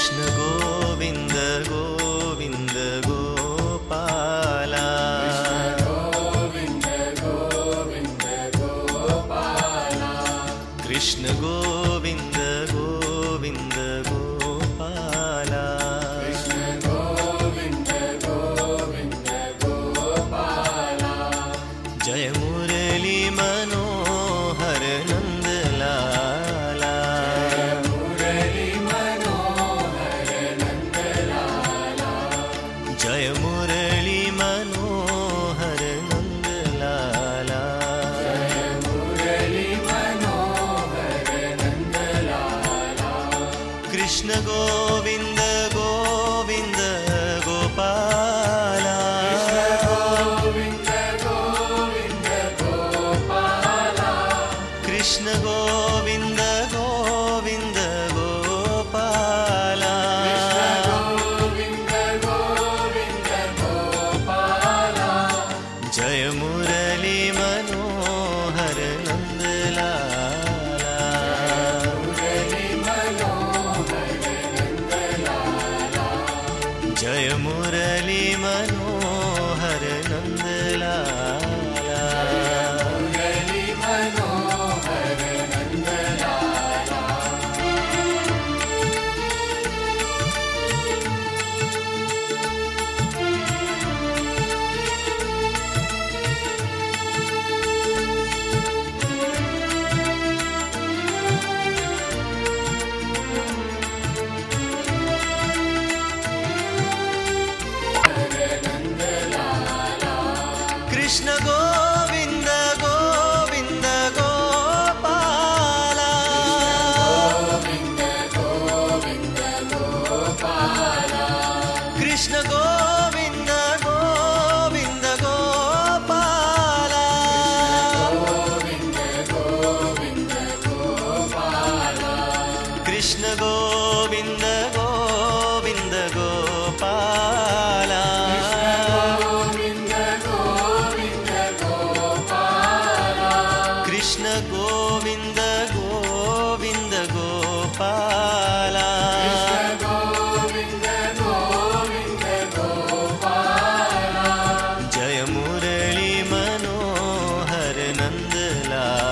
Krishna Govinda Govinda Gopala. Govinda Govinda Gopala Krishna Govinda Govinda Gopala. Krishna Govinda Govinda Gopala Jai जयमूर Krishna Govinda Govinda Gopala. Krishna Krishna Govinda Govinda Gopala Jai Murli Manohar Nandlala